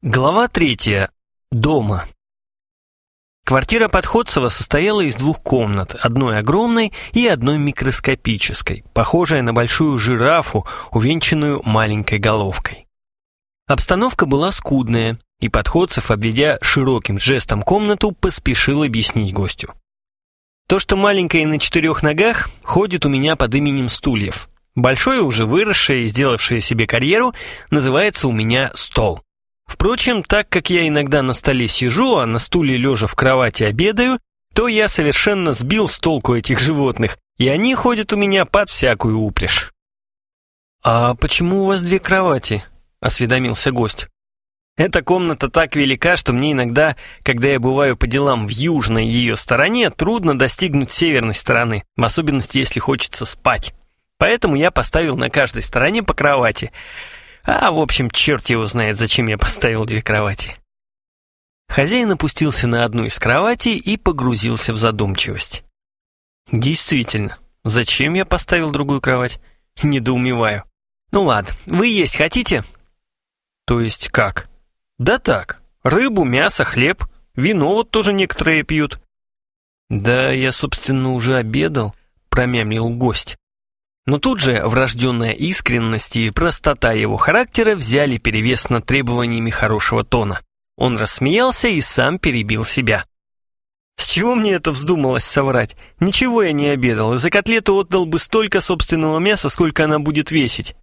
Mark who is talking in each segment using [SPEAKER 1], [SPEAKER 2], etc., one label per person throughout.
[SPEAKER 1] Глава третья. Дома. Квартира Подходцева состояла из двух комнат, одной огромной и одной микроскопической, похожей на большую жирафу, увенчанную маленькой головкой. Обстановка была скудная, и Подходцев, обведя широким жестом комнату, поспешил объяснить гостю. То, что маленькое на четырех ногах, ходит у меня под именем Стульев. Большое, уже выросшее и сделавшее себе карьеру, называется у меня стол. Впрочем, так как я иногда на столе сижу, а на стуле лежа в кровати обедаю, то я совершенно сбил с толку этих животных, и они ходят у меня под всякую упряжь. «А почему у вас две кровати?» — осведомился гость. «Эта комната так велика, что мне иногда, когда я бываю по делам в южной ее стороне, трудно достигнуть северной стороны, в особенности, если хочется спать. Поэтому я поставил на каждой стороне по кровати». А, в общем, черт его знает, зачем я поставил две кровати. Хозяин опустился на одну из кроватей и погрузился в задумчивость. Действительно, зачем я поставил другую кровать? Недоумеваю. Ну ладно, вы есть хотите? То есть как? Да так, рыбу, мясо, хлеб, вино вот тоже некоторые пьют. Да я, собственно, уже обедал, промямлил гость. Но тут же врожденная искренность и простота его характера взяли перевес над требованиями хорошего тона. Он рассмеялся и сам перебил себя. С чего мне это вздумалось соврать? Ничего я не обедал, и за котлету отдал бы столько собственного мяса, сколько она будет весить.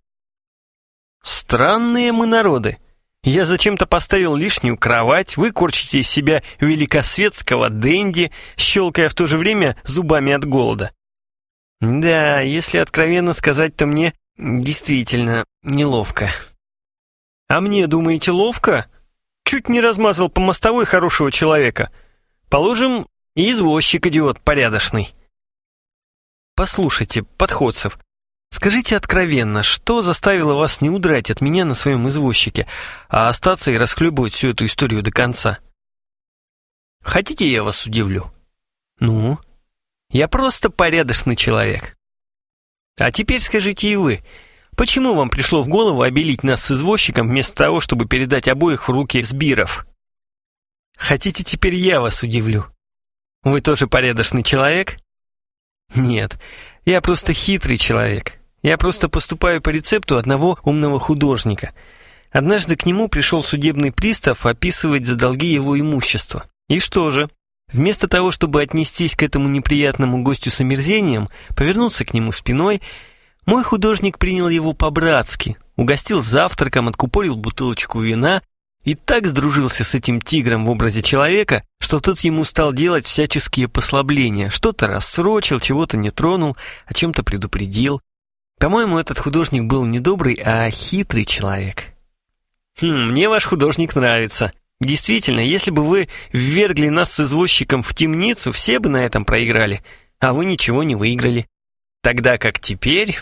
[SPEAKER 1] Странные мы народы. Я зачем-то поставил лишнюю кровать, вы корчите из себя великосветского денди, щелкая в то же время зубами от голода. Да, если откровенно сказать, то мне действительно неловко. А мне, думаете, ловко? Чуть не размазал по мостовой хорошего человека. Положим, и извозчик идиот порядочный. Послушайте, подходцев, скажите откровенно, что заставило вас не удрать от меня на своем извозчике, а остаться и расхлебывать всю эту историю до конца? Хотите, я вас удивлю? Ну? Я просто порядочный человек. А теперь скажите и вы, почему вам пришло в голову обелить нас с извозчиком вместо того, чтобы передать обоих в руки сбиров? Хотите, теперь я вас удивлю? Вы тоже порядочный человек? Нет, я просто хитрый человек. Я просто поступаю по рецепту одного умного художника. Однажды к нему пришел судебный пристав описывать за долги его имущества. И что же? Вместо того, чтобы отнестись к этому неприятному гостю с омерзением, повернуться к нему спиной, мой художник принял его по-братски, угостил завтраком, откупорил бутылочку вина и так сдружился с этим тигром в образе человека, что тот ему стал делать всяческие послабления, что-то рассрочил, чего-то не тронул, о чем-то предупредил. По-моему, этот художник был не добрый, а хитрый человек. «Хм, мне ваш художник нравится», Действительно, если бы вы ввергли нас с извозчиком в темницу, все бы на этом проиграли, а вы ничего не выиграли. Тогда как теперь...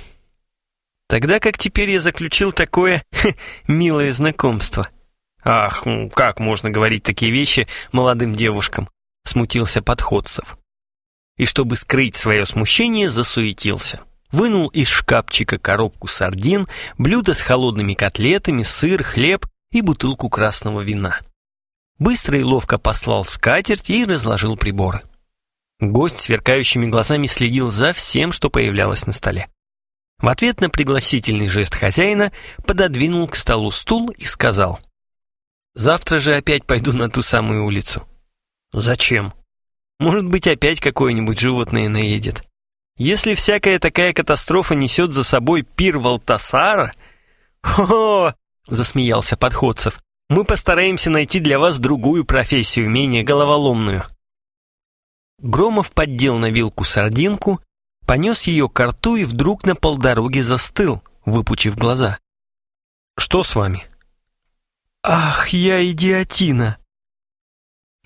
[SPEAKER 1] Тогда как теперь я заключил такое хе, милое знакомство. Ах, как можно говорить такие вещи молодым девушкам? Смутился подходцев. И чтобы скрыть свое смущение, засуетился. Вынул из шкафчика коробку сардин, блюдо с холодными котлетами, сыр, хлеб и бутылку красного вина быстро и ловко послал скатерть и разложил приборы. Гость сверкающими глазами следил за всем, что появлялось на столе. В ответ на пригласительный жест хозяина пододвинул к столу стул и сказал, «Завтра же опять пойду на ту самую улицу». «Зачем? Может быть, опять какое-нибудь животное наедет. Если всякая такая катастрофа несет за собой пир Валтасара...» «Хо-хо!» — засмеялся Подходцев. Мы постараемся найти для вас другую профессию, менее головоломную». Громов поддел на вилку сардинку, понес ее к рту и вдруг на полдороге застыл, выпучив глаза. «Что с вами?» «Ах, я идиотина!»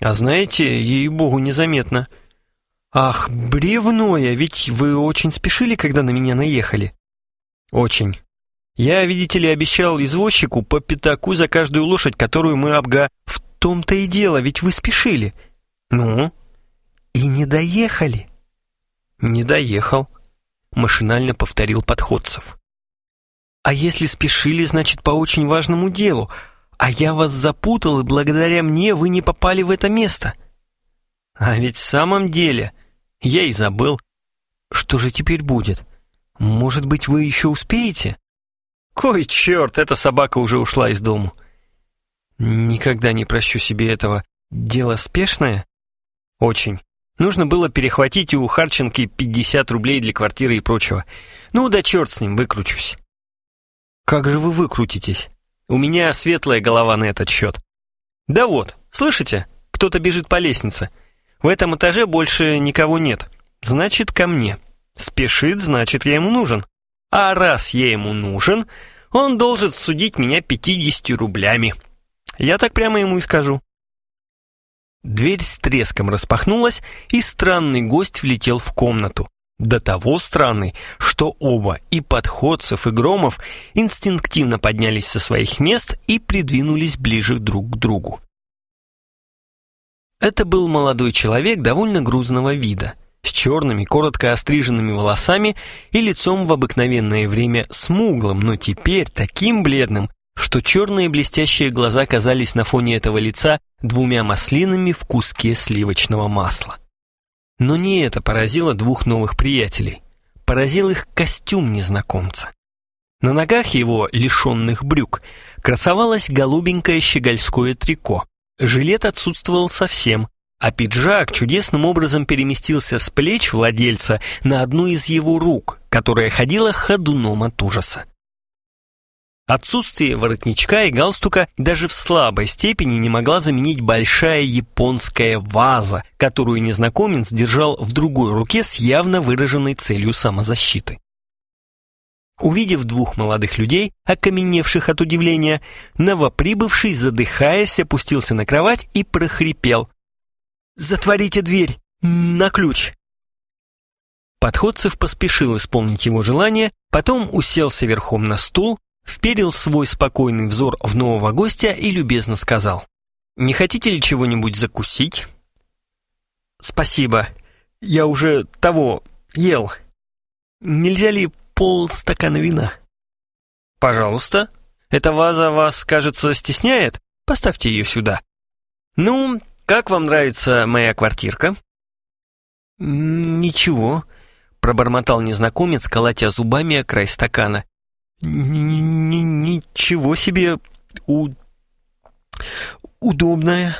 [SPEAKER 1] «А знаете, ей-богу, незаметно». «Ах, бревное, ведь вы очень спешили, когда на меня наехали». «Очень. Я, видите ли, обещал извозчику по пятаку за каждую лошадь, которую мы обга... В том-то и дело, ведь вы спешили. Ну? И не доехали? Не доехал, машинально повторил подходцев. А если спешили, значит, по очень важному делу. А я вас запутал, и благодаря мне вы не попали в это место. А ведь в самом деле я и забыл. Что же теперь будет? Может быть, вы еще успеете? Кой черт, эта собака уже ушла из дому. Никогда не прощу себе этого. Дело спешное? Очень. Нужно было перехватить у Харченки 50 рублей для квартиры и прочего. Ну да черт с ним, выкручусь. Как же вы выкрутитесь? У меня светлая голова на этот счет. Да вот, слышите? Кто-то бежит по лестнице. В этом этаже больше никого нет. Значит, ко мне. Спешит, значит, я ему нужен. А раз я ему нужен, он должен судить меня 50 рублями. Я так прямо ему и скажу. Дверь с треском распахнулась, и странный гость влетел в комнату. До того странный, что оба, и Подходцев, и Громов, инстинктивно поднялись со своих мест и придвинулись ближе друг к другу. Это был молодой человек довольно грузного вида, с черными, коротко остриженными волосами и лицом в обыкновенное время смуглым, но теперь таким бледным, что черные блестящие глаза казались на фоне этого лица двумя маслинами в куске сливочного масла. Но не это поразило двух новых приятелей. Поразил их костюм незнакомца. На ногах его, лишенных брюк, красовалось голубенькое щегольское трико. Жилет отсутствовал совсем, а пиджак чудесным образом переместился с плеч владельца на одну из его рук, которая ходила ходуном от ужаса. Отсутствие воротничка и галстука даже в слабой степени не могла заменить большая японская ваза, которую незнакомец держал в другой руке с явно выраженной целью самозащиты. Увидев двух молодых людей, окаменевших от удивления, новоприбывший, задыхаясь, опустился на кровать и прохрипел. «Затворите дверь! На ключ!» Подходцев поспешил исполнить его желание, потом уселся верхом на стул, вперил свой спокойный взор в нового гостя и любезно сказал. «Не хотите ли чего-нибудь закусить?» «Спасибо. Я уже того ел. Нельзя ли полстакана вина?» «Пожалуйста. Эта ваза вас, кажется, стесняет? Поставьте ее сюда». «Ну, как вам нравится моя квартирка?» «Ничего», — пробормотал незнакомец, колотя зубами о край стакана. «Ничего себе у... удобная».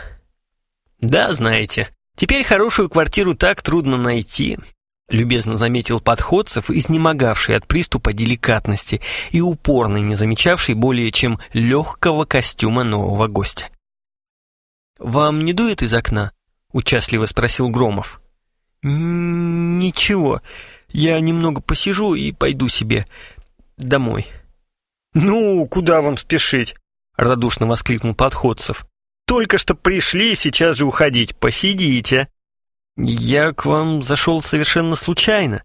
[SPEAKER 1] «Да, знаете, теперь хорошую квартиру так трудно найти», любезно заметил подходцев, изнемогавший от приступа деликатности и упорный, не замечавший более чем легкого костюма нового гостя. «Вам не дует из окна?» — участливо спросил Громов. «Ничего, я немного посижу и пойду себе домой». «Ну, куда вам спешить?» — радушно воскликнул Подходцев. «Только что пришли, сейчас же уходить. Посидите». «Я к вам зашел совершенно случайно».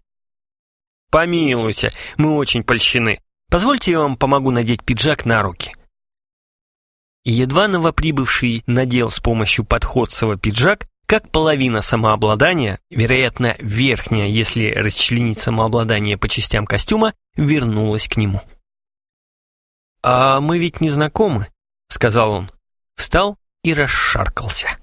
[SPEAKER 1] «Помилуйте, мы очень польщены. Позвольте я вам помогу надеть пиджак на руки». И едва новоприбывший надел с помощью Подходцева пиджак, как половина самообладания, вероятно, верхняя, если расчленить самообладание по частям костюма, вернулась к нему. «А мы ведь не знакомы», — сказал он. Встал и расшаркался.